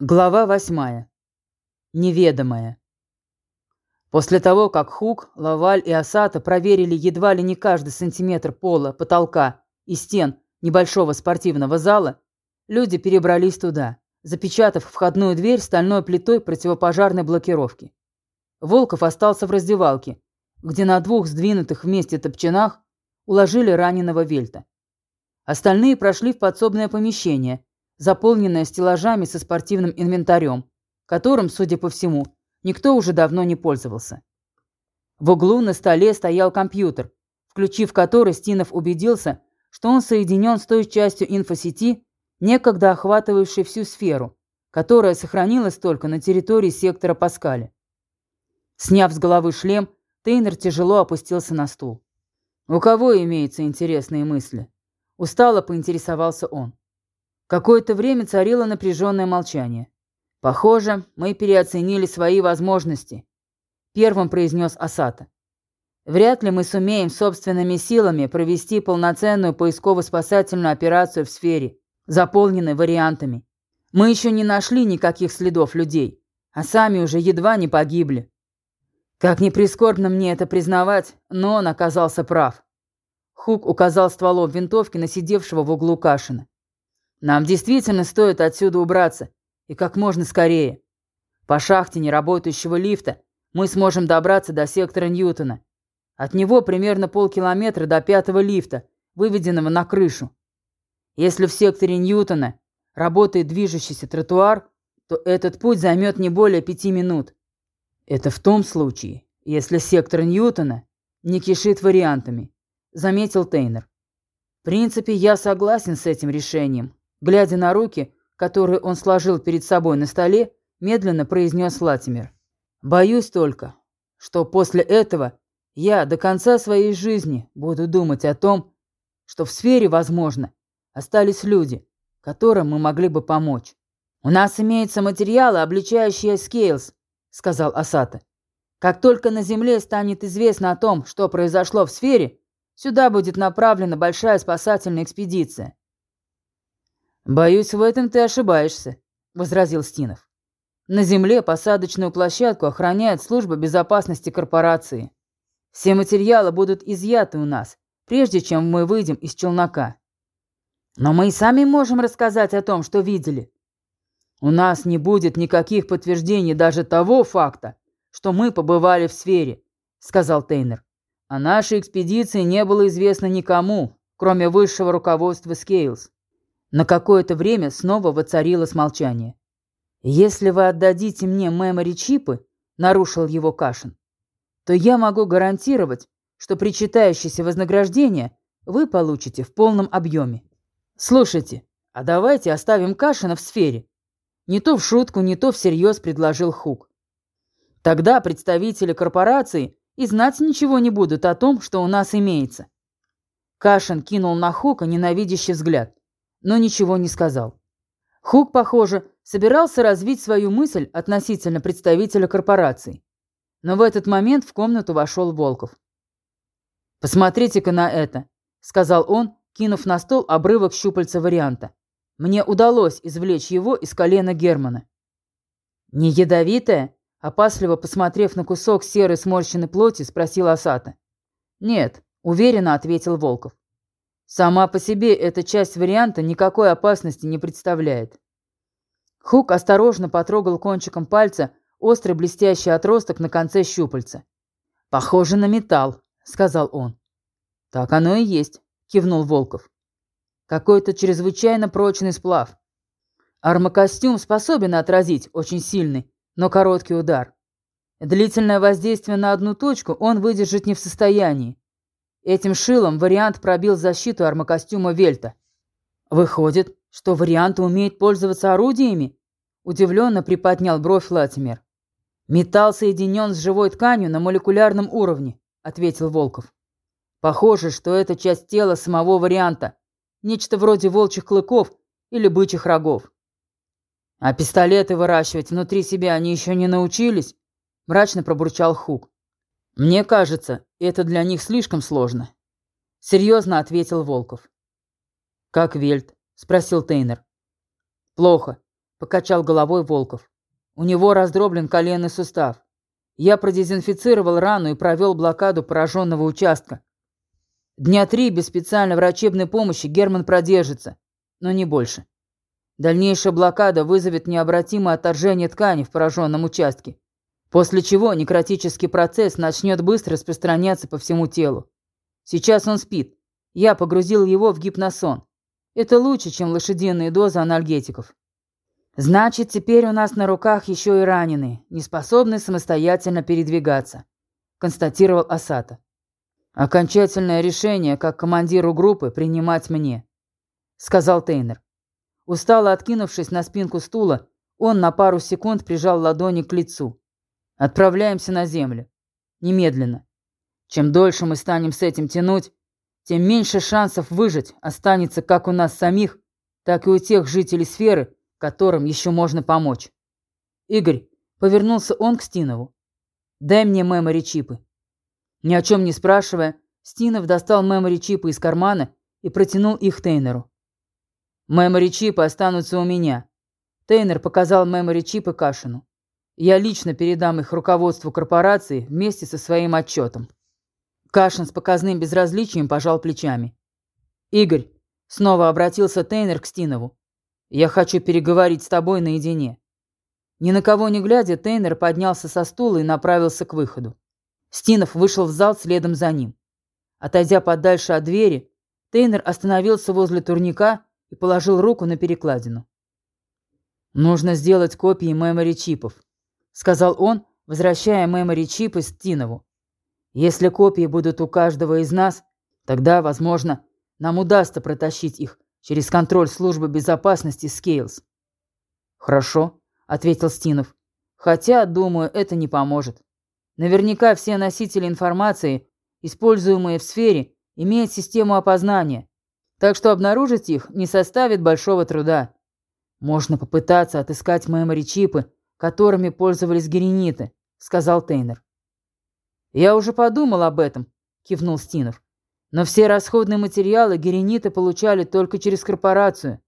Глава восьмая. Неведомая. После того, как Хук, Лаваль и Асата проверили едва ли не каждый сантиметр пола, потолка и стен небольшого спортивного зала, люди перебрались туда, запечатав входную дверь стальной плитой противопожарной блокировки. Волков остался в раздевалке, где на двух сдвинутых вместе топчинах уложили раненого Вельта. Остальные прошли в подсобное помещение – заполненная стеллажами со спортивным инвентарем, которым, судя по всему, никто уже давно не пользовался. В углу на столе стоял компьютер, включив который Стинов убедился, что он соединен с той частью инфосети, некогда охватывавшей всю сферу, которая сохранилась только на территории сектора Паскаля. Сняв с головы шлем, Тейнер тяжело опустился на стул. «У кого имеются интересные мысли?» Устало поинтересовался он. Какое-то время царило напряженное молчание. «Похоже, мы переоценили свои возможности», — первым произнес Асата. «Вряд ли мы сумеем собственными силами провести полноценную поисково-спасательную операцию в сфере, заполненной вариантами. Мы еще не нашли никаких следов людей, а сами уже едва не погибли. Как ни прискорбно мне это признавать, но он оказался прав». Хук указал стволом винтовки на сидевшего в углу Кашина. Нам действительно стоит отсюда убраться, и как можно скорее. По шахте неработающего лифта мы сможем добраться до сектора Ньютона. От него примерно полкилометра до пятого лифта, выведенного на крышу. Если в секторе Ньютона работает движущийся тротуар, то этот путь займет не более пяти минут. Это в том случае, если сектор Ньютона не кишит вариантами, заметил Тейнер. В принципе, я согласен с этим решением, Глядя на руки, которые он сложил перед собой на столе, медленно произнес Латимер. «Боюсь только, что после этого я до конца своей жизни буду думать о том, что в сфере, возможно, остались люди, которым мы могли бы помочь. «У нас имеются материалы, обличающие Скейлс», — сказал Асата. «Как только на Земле станет известно о том, что произошло в сфере, сюда будет направлена большая спасательная экспедиция. «Боюсь, в этом ты ошибаешься», — возразил Стинов. «На земле посадочную площадку охраняет служба безопасности корпорации. Все материалы будут изъяты у нас, прежде чем мы выйдем из челнока. Но мы и сами можем рассказать о том, что видели. У нас не будет никаких подтверждений даже того факта, что мы побывали в сфере», — сказал Тейнер. «О нашей экспедиции не было известно никому, кроме высшего руководства Скейлс. На какое-то время снова воцарилось молчание. «Если вы отдадите мне мемори-чипы», — нарушил его Кашин, «то я могу гарантировать, что причитающееся вознаграждение вы получите в полном объеме. Слушайте, а давайте оставим Кашина в сфере». Не то в шутку, не то всерьез предложил Хук. Тогда представители корпорации и знать ничего не будут о том, что у нас имеется. Кашин кинул на Хука ненавидящий взгляд но ничего не сказал. Хук, похоже, собирался развить свою мысль относительно представителя корпорации. Но в этот момент в комнату вошел Волков. «Посмотрите-ка на это», — сказал он, кинув на стол обрывок щупальца варианта. «Мне удалось извлечь его из колена Германа». «Не ядовитое?» — опасливо посмотрев на кусок серой сморщенной плоти, спросил Асата. «Нет», — уверенно ответил Волков. Сама по себе эта часть варианта никакой опасности не представляет. Хук осторожно потрогал кончиком пальца острый блестящий отросток на конце щупальца. «Похоже на металл», — сказал он. «Так оно и есть», — кивнул Волков. «Какой-то чрезвычайно прочный сплав. Армокостюм способен отразить очень сильный, но короткий удар. Длительное воздействие на одну точку он выдержать не в состоянии, Этим шилом вариант пробил защиту армокостюма Вельта. Выходит, что вариант умеет пользоваться орудиями? Удивленно приподнял бровь Латимер. Металл соединен с живой тканью на молекулярном уровне, ответил Волков. Похоже, что это часть тела самого варианта. Нечто вроде волчьих клыков или бычьих рогов. А пистолеты выращивать внутри себя они еще не научились? Мрачно пробурчал Хук. «Мне кажется, это для них слишком сложно», — серьезно ответил Волков. «Как Вельт?» — спросил Тейнер. «Плохо. — покачал головой Волков. «У него раздроблен коленный сустав. Я продезинфицировал рану и провел блокаду пораженного участка. Дня три без специальной врачебной помощи Герман продержится, но не больше. Дальнейшая блокада вызовет необратимое отторжение ткани в пораженном участке, после чего некротический процесс начнет быстро распространяться по всему телу. Сейчас он спит. Я погрузил его в гипносон. Это лучше, чем лошадиные дозы анальгетиков. Значит, теперь у нас на руках еще и раненый, не способный самостоятельно передвигаться, констатировал Асата. Окончательное решение, как командиру группы, принимать мне, сказал Тейнер. Устало откинувшись на спинку стула, он на пару секунд прижал ладони к лицу. Отправляемся на землю. Немедленно. Чем дольше мы станем с этим тянуть, тем меньше шансов выжить останется как у нас самих, так и у тех жителей сферы, которым еще можно помочь. Игорь, повернулся он к Стинову. Дай мне мемори-чипы. Ни о чем не спрашивая, Стинов достал мемори-чипы из кармана и протянул их Тейнеру. «Мемори-чипы останутся у меня». Тейнер показал мемори-чипы Кашину. «Я лично передам их руководству корпорации вместе со своим отчетом». Кашин с показным безразличием пожал плечами. «Игорь», — снова обратился Тейнер к Стинову, «я хочу переговорить с тобой наедине». Ни на кого не глядя, Тейнер поднялся со стула и направился к выходу. Стинов вышел в зал следом за ним. Отойдя подальше от двери, Тейнер остановился возле турника и положил руку на перекладину. «Нужно сделать копии мемори-чипов», — сказал он, возвращая мемори-чипы Стинову. «Если копии будут у каждого из нас, тогда, возможно, нам удастся протащить их через контроль службы безопасности Скейлс». «Хорошо», — ответил Стинов. «Хотя, думаю, это не поможет». Наверняка все носители информации, используемые в сфере, имеют систему опознания, так что обнаружить их не составит большого труда. Можно попытаться отыскать мемори-чипы, которыми пользовались герениты, сказал Тейнер. Я уже подумал об этом, кивнул Стинов. Но все расходные материалы герениты получали только через корпорацию,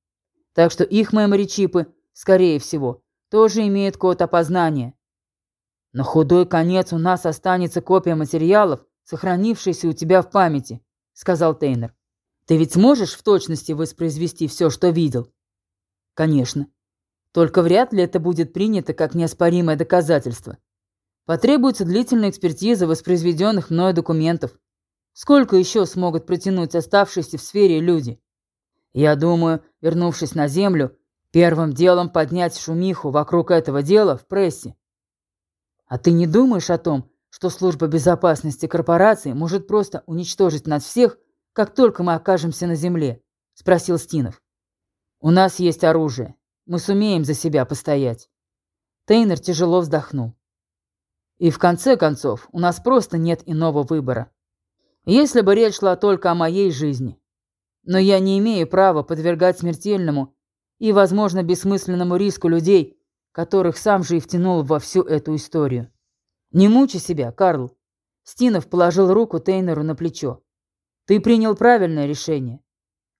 так что их мемори-чипы, скорее всего, тоже имеют код опознания. На худой конец у нас останется копия материалов, сохранившаяся у тебя в памяти», — сказал Тейнер. «Ты ведь сможешь в точности воспроизвести все, что видел?» «Конечно. Только вряд ли это будет принято как неоспоримое доказательство. Потребуется длительная экспертиза воспроизведенных мною документов. Сколько еще смогут протянуть оставшиеся в сфере люди? Я думаю, вернувшись на Землю, первым делом поднять шумиху вокруг этого дела в прессе. А ты не думаешь о том, что служба безопасности корпорации может просто уничтожить нас всех, как только мы окажемся на земле? Спросил Стинов. У нас есть оружие. Мы сумеем за себя постоять. Тейнер тяжело вздохнул. И в конце концов, у нас просто нет иного выбора. Если бы речь шла только о моей жизни. Но я не имею права подвергать смертельному и, возможно, бессмысленному риску людей, которых сам же и втянул во всю эту историю. Не мучи себя, Карл. Стинов положил руку Тейнеру на плечо. Ты принял правильное решение.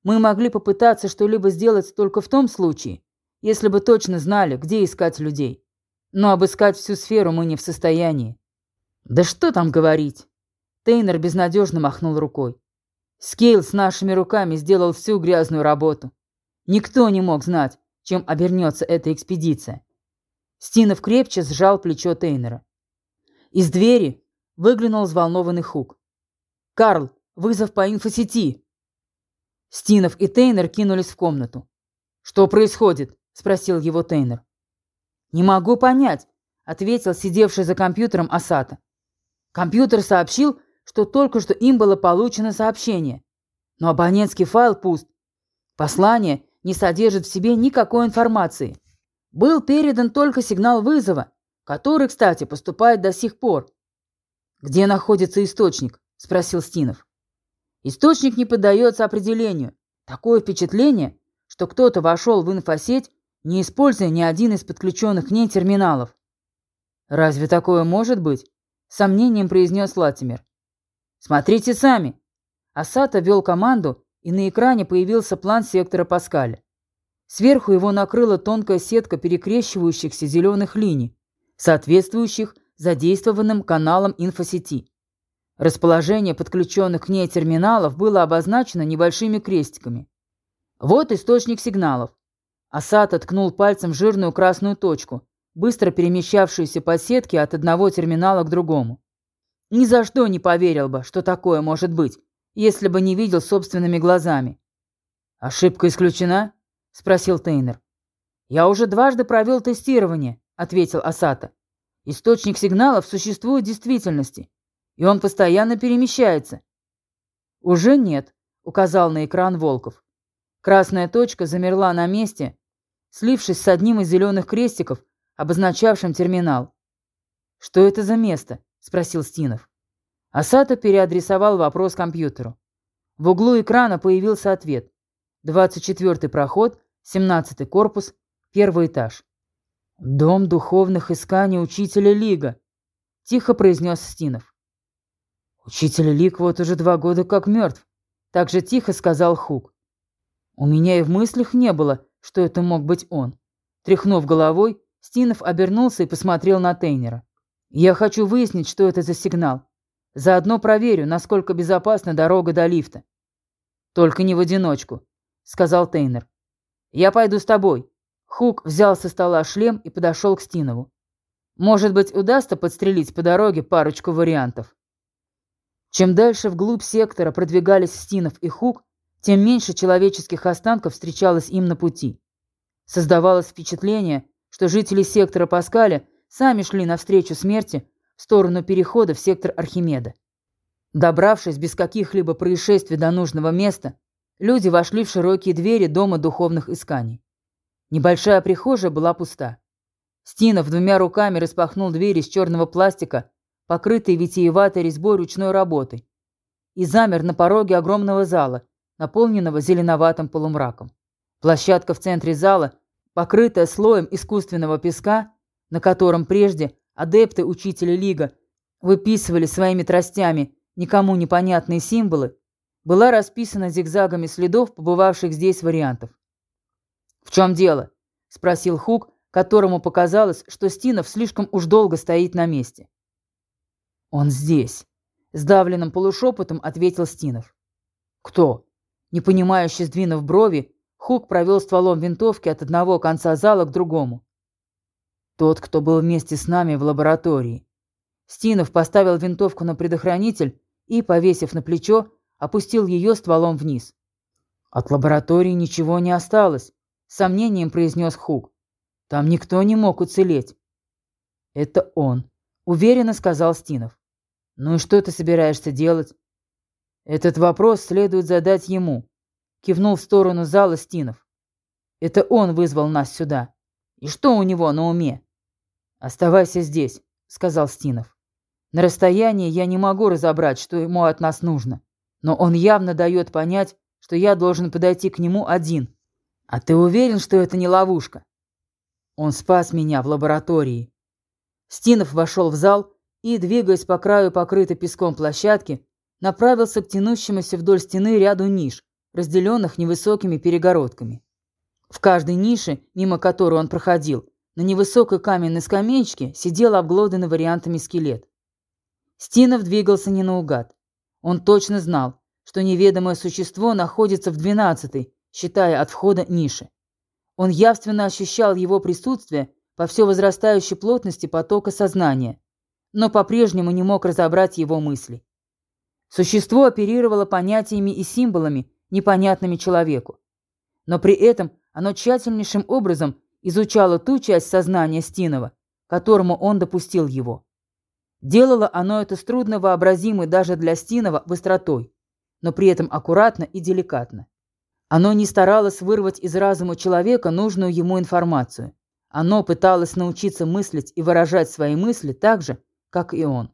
Мы могли попытаться что-либо сделать только в том случае, если бы точно знали, где искать людей. Но обыскать всю сферу мы не в состоянии. Да что там говорить? Тейнер безнадежно махнул рукой. Скейлс нашими руками сделал всю грязную работу. Никто не мог знать, чем обернется эта экспедиция. Стинов крепче сжал плечо Тейнера. Из двери выглянул взволнованный Хук. «Карл, вызов по инфосети!» Стинов и Тейнер кинулись в комнату. «Что происходит?» – спросил его Тейнер. «Не могу понять», – ответил сидевший за компьютером Асата. Компьютер сообщил, что только что им было получено сообщение. Но абонентский файл пуст. Послание не содержит в себе никакой информации. Был передан только сигнал вызова, который, кстати, поступает до сих пор. «Где находится источник?» – спросил Стинов. «Источник не поддается определению. Такое впечатление, что кто-то вошел в инфосеть, не используя ни один из подключенных к ней терминалов». «Разве такое может быть?» – сомнением произнес Латимер. «Смотрите сами». Асата вел команду, и на экране появился план сектора Паскаля. Сверху его накрыла тонкая сетка перекрещивающихся зеленых линий, соответствующих задействованным каналам инфосети. Расположение подключенных к ней терминалов было обозначено небольшими крестиками. Вот источник сигналов. Асад ткнул пальцем жирную красную точку, быстро перемещавшуюся по сетке от одного терминала к другому. Ни за что не поверил бы, что такое может быть, если бы не видел собственными глазами. «Ошибка исключена?» – спросил Тейнер. «Я уже дважды провел тестирование», – ответил Асата. «Источник сигналов существует в действительности, и он постоянно перемещается». «Уже нет», – указал на экран Волков. Красная точка замерла на месте, слившись с одним из зеленых крестиков, обозначавшим терминал. «Что это за место?» – спросил Стинов. Асата переадресовал вопрос компьютеру. В углу экрана появился ответ. 24-й проход, 17-й корпус, первый этаж. «Дом духовных исканий учителя Лига», – тихо произнес Стинов. «Учитель Лиг вот уже два года как мертв», – так же тихо сказал Хук. У меня и в мыслях не было, что это мог быть он. Тряхнув головой, Стинов обернулся и посмотрел на Тейнера. «Я хочу выяснить, что это за сигнал. Заодно проверю, насколько безопасна дорога до лифта». «Только не в одиночку», — сказал Тейнер. «Я пойду с тобой». Хук взял со стола шлем и подошел к Стинову. «Может быть, удастся подстрелить по дороге парочку вариантов». Чем дальше вглубь сектора продвигались Стинов и Хук, тем меньше человеческих останков встречалось им на пути. Создавалось впечатление, что жители сектора Паскаля сами шли навстречу смерти в сторону перехода в сектор Архимеда. Добравшись без каких-либо происшествий до нужного места, люди вошли в широкие двери Дома духовных исканий. Небольшая прихожая была пуста. Стинов двумя руками распахнул двери из черного пластика, покрытые витиеватой резьбой ручной работы, и замер на пороге огромного зала, наполненного зеленоватым полумраком. Площадка в центре зала, покрытая слоем искусственного песка, на котором прежде адепты учителя Лига выписывали своими тростями никому непонятные символы, была расписана зигзагами следов побывавших здесь вариантов. «В чем дело?» – спросил Хук, которому показалось, что Стинов слишком уж долго стоит на месте. «Он здесь», – сдавленным полушепотом ответил Стинов. «Кто?» Непонимающе сдвинув брови, Хук провел стволом винтовки от одного конца зала к другому. Тот, кто был вместе с нами в лаборатории. Стинов поставил винтовку на предохранитель и, повесив на плечо, опустил ее стволом вниз. От лаборатории ничего не осталось, с сомнением произнес Хук. Там никто не мог уцелеть. Это он, уверенно сказал Стинов. Ну и что ты собираешься делать? Этот вопрос следует задать ему. Кивнул в сторону зала Стинов. Это он вызвал нас сюда. И что у него на уме? Оставайся здесь, сказал Стинов. На расстоянии я не могу разобрать, что ему от нас нужно. Но он явно дает понять, что я должен подойти к нему один. А ты уверен, что это не ловушка? Он спас меня в лаборатории. Стинов вошел в зал и, двигаясь по краю покрытой песком площадки, направился к тянущемуся вдоль стены ряду ниш, разделенных невысокими перегородками. В каждой нише, мимо которой он проходил, на невысокой каменной скамеечке сидел обглоданный вариантами скелет. Стинов двигался не наугад. Он точно знал, что неведомое существо находится в двенадцатой, считая от входа ниши. Он явственно ощущал его присутствие по все возрастающей плотности потока сознания, но по-прежнему не мог разобрать его мысли. Существо оперировало понятиями и символами, непонятными человеку. Но при этом оно тщательнейшим образом изучало ту часть сознания Стинова, которому он допустил его. Делало оно это с трудновообразимой даже для Стинова быстротой, но при этом аккуратно и деликатно. Оно не старалось вырвать из разума человека нужную ему информацию. Оно пыталось научиться мыслить и выражать свои мысли так же, как и он.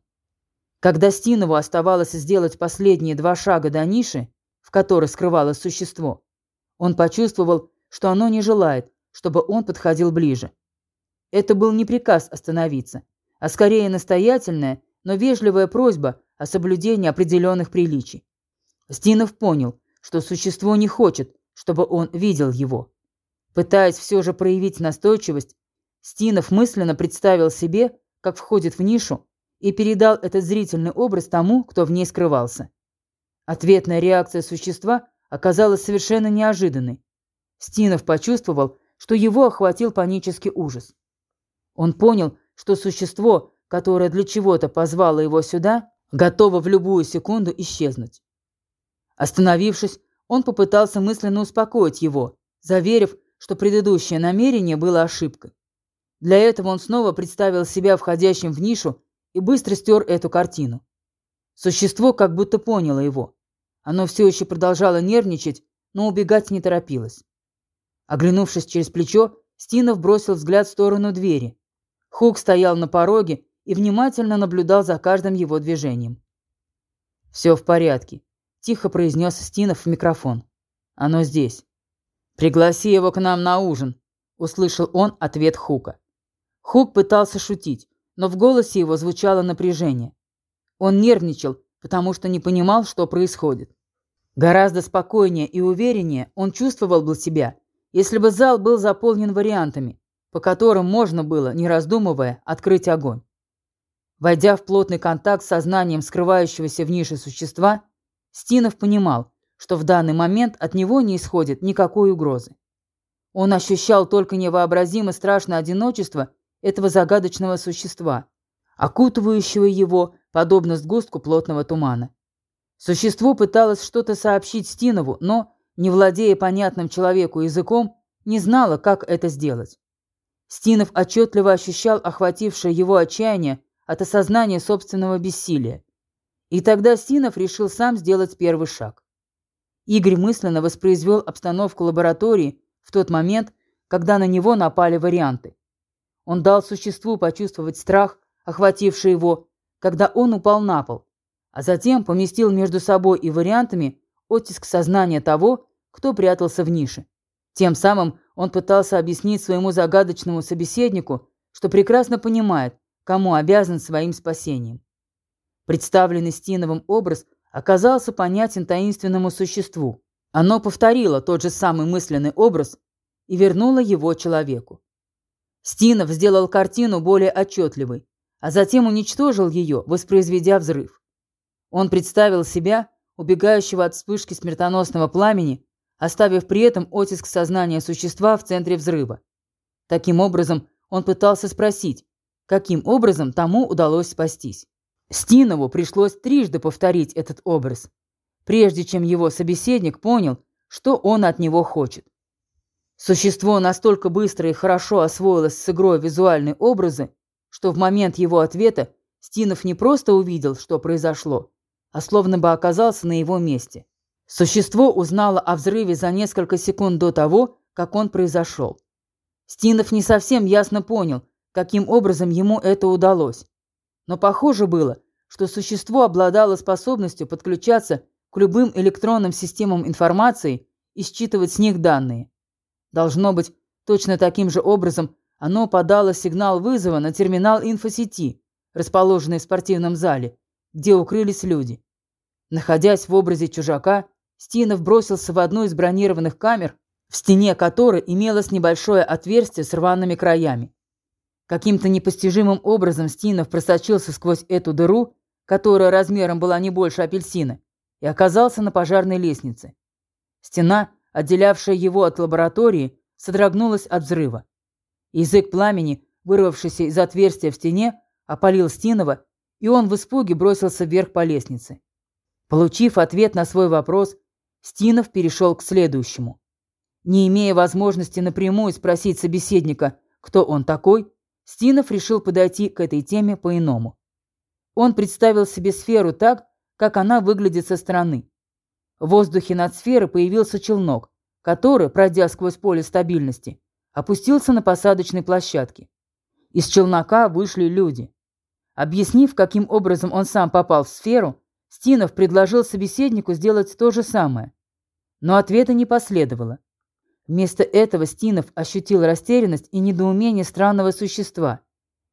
Когда Стинову оставалось сделать последние два шага до ниши, в которой скрывалось существо, он почувствовал, что оно не желает, чтобы он подходил ближе. Это был не приказ остановиться, а скорее настоятельная, но вежливая просьба о соблюдении определенных приличий. Стинов понял, что существо не хочет, чтобы он видел его. Пытаясь все же проявить настойчивость, Стинов мысленно представил себе, как входит в нишу, и передал этот зрительный образ тому, кто в ней скрывался. Ответная реакция существа оказалась совершенно неожиданной. Стинов почувствовал, что его охватил панический ужас. Он понял, что существо, которое для чего-то позвало его сюда, готово в любую секунду исчезнуть. Остановившись, он попытался мысленно успокоить его, заверив, что предыдущее намерение было ошибкой. Для этого он снова представил себя входящим в нишу и быстро стер эту картину. Существо как будто поняло его. Оно все еще продолжало нервничать, но убегать не торопилось. Оглянувшись через плечо, Стинов бросил взгляд в сторону двери. Хук стоял на пороге и внимательно наблюдал за каждым его движением. «Все в порядке», – тихо произнес Стинов в микрофон. «Оно здесь». «Пригласи его к нам на ужин», – услышал он ответ Хука. Хук пытался шутить, но в голосе его звучало напряжение. Он нервничал, потому что не понимал, что происходит. Гораздо спокойнее и увереннее он чувствовал бы себя, если бы зал был заполнен вариантами, по которым можно было, не раздумывая, открыть огонь. Войдя в плотный контакт с сознанием скрывающегося в нише существа, Стинов понимал, что в данный момент от него не исходит никакой угрозы. Он ощущал только невообразимо страшное одиночество этого загадочного существа, окутывающего его, подобно сгустку плотного тумана. Существо пыталось что-то сообщить Стинову, но, не владея понятным человеку языком, не знало, как это сделать. Стинов отчетливо ощущал охватившее его отчаяние от осознания собственного бессилия. И тогда Стинов решил сам сделать первый шаг. Игорь мысленно воспроизвел обстановку лаборатории в тот момент, когда на него напали варианты. Он дал существу почувствовать страх, охвативший его, когда он упал на пол, а затем поместил между собой и вариантами оттиск сознания того, кто прятался в нише. Тем самым он пытался объяснить своему загадочному собеседнику, что прекрасно понимает, кому обязан своим спасением. Представленный Стиновым образ оказался понятен таинственному существу. Оно повторило тот же самый мысленный образ и вернуло его человеку. Стинов сделал картину более отчетливой, а затем уничтожил ее, воспроизведя взрыв. Он представил себя, убегающего от вспышки смертоносного пламени, оставив при этом оттиск сознания существа в центре взрыва. Таким образом, он пытался спросить, каким образом тому удалось спастись. Стинову пришлось трижды повторить этот образ, прежде чем его собеседник понял, что он от него хочет. Существо настолько быстро и хорошо освоилось с игрой визуальной образы, что в момент его ответа Стинов не просто увидел, что произошло, а словно бы оказался на его месте. Существо узнало о взрыве за несколько секунд до того, как он произошел. Стинов не совсем ясно понял, каким образом ему это удалось. Но похоже было, что существо обладало способностью подключаться к любым электронным системам информации и считывать с них данные. Должно быть, точно таким же образом оно подало сигнал вызова на терминал инфосети, расположенный в спортивном зале, где укрылись люди. Находясь в образе чужака, Стинов бросился в одну из бронированных камер, в стене которой имелось небольшое отверстие с рваными краями. Каким-то непостижимым образом Стинов просочился сквозь эту дыру, которая размером была не больше апельсина, и оказался на пожарной лестнице. Стена, отделявшая его от лаборатории, содрогнулась от взрыва. Язык пламени, вырвавшийся из отверстия в стене, опалил Стинова, и он в испуге бросился вверх по лестнице. Получив ответ на свой вопрос, Стинов перешел к следующему. Не имея возможности напрямую спросить собеседника, кто он такой, Стинов решил подойти к этой теме по-иному. Он представил себе сферу так, как она выглядит со стороны. В воздухе над сферой появился челнок, который, пройдя сквозь поле стабильности, опустился на посадочной площадке. Из челнока вышли люди. Объяснив, каким образом он сам попал в сферу, Стинов предложил собеседнику сделать то же самое. Но ответа не последовало. Вместо этого Стинов ощутил растерянность и недоумение странного существа,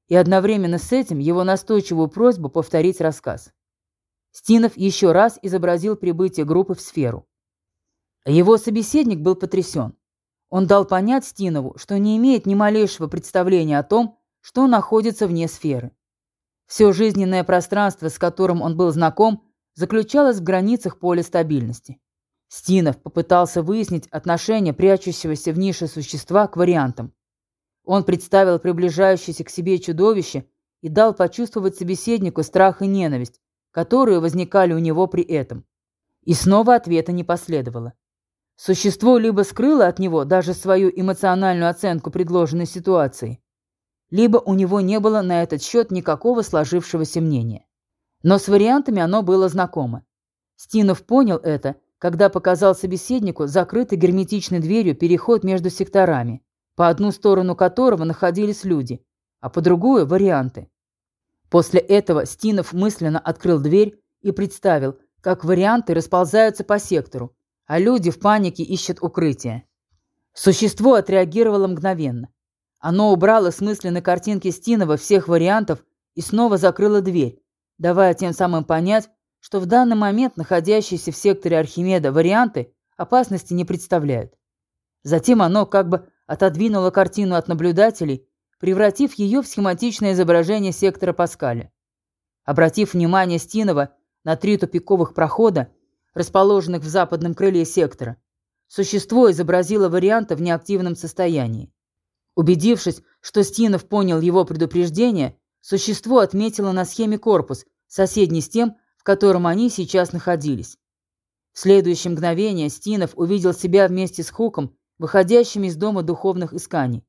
и одновременно с этим его настойчивую просьбу повторить рассказ. Стинов еще раз изобразил прибытие группы в сферу. Его собеседник был потрясен. Он дал понять Стинову, что не имеет ни малейшего представления о том, что находится вне сферы. Все жизненное пространство, с которым он был знаком, заключалось в границах поля стабильности. Стинов попытался выяснить отношение прячущегося в нише существа к вариантам. Он представил приближающееся к себе чудовище и дал почувствовать собеседнику страх и ненависть, которые возникали у него при этом. И снова ответа не последовало. Существо либо скрыло от него даже свою эмоциональную оценку предложенной ситуации, либо у него не было на этот счет никакого сложившегося мнения. Но с вариантами оно было знакомо. Стинов понял это, когда показал собеседнику закрытый герметичной дверью переход между секторами, по одну сторону которого находились люди, а по другую – варианты. После этого Стинов мысленно открыл дверь и представил, как варианты расползаются по сектору, а люди в панике ищут укрытие. Существо отреагировало мгновенно. Оно убрало с мысленной картинки Стинова всех вариантов и снова закрыло дверь, давая тем самым понять, что в данный момент находящиеся в секторе Архимеда варианты опасности не представляют. Затем оно как бы отодвинуло картину от наблюдателей, превратив ее в схематичное изображение сектора Паскаля. Обратив внимание Стинова на три тупиковых прохода, расположенных в западном крыле сектора, существо изобразило варианты в неактивном состоянии. Убедившись, что Стинов понял его предупреждение, существо отметило на схеме корпус, соседний с тем, в котором они сейчас находились. В следующее мгновение Стинов увидел себя вместе с Хуком, выходящими из дома духовных исканий.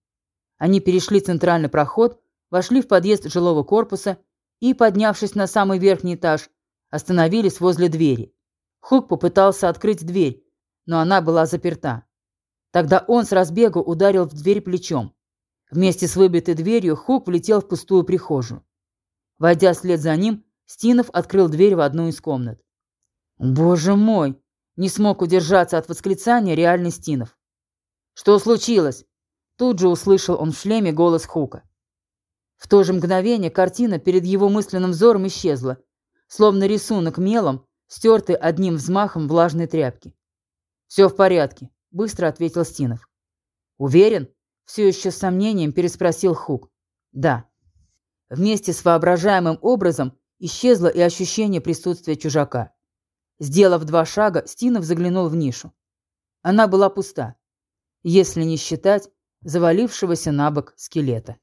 Они перешли центральный проход, вошли в подъезд жилого корпуса и, поднявшись на самый верхний этаж, остановились возле двери. Хук попытался открыть дверь, но она была заперта. Тогда он с разбегу ударил в дверь плечом. Вместе с выбитой дверью Хук влетел в пустую прихожую. Войдя вслед за ним, Стинов открыл дверь в одну из комнат. «Боже мой!» Не смог удержаться от восклицания реальный Стинов. «Что случилось?» Тут же услышал он в шлеме голос Хука. В то же мгновение картина перед его мысленным взором исчезла, словно рисунок мелом, стертый одним взмахом влажной тряпки. «Все в порядке. Быстро ответил Стинов. Уверен? Все еще с сомнением переспросил Хук. Да. Вместе с воображаемым образом исчезло и ощущение присутствия чужака. Сделав два шага, Стинов заглянул в нишу. Она была пуста, если не считать завалившегося на бок скелета.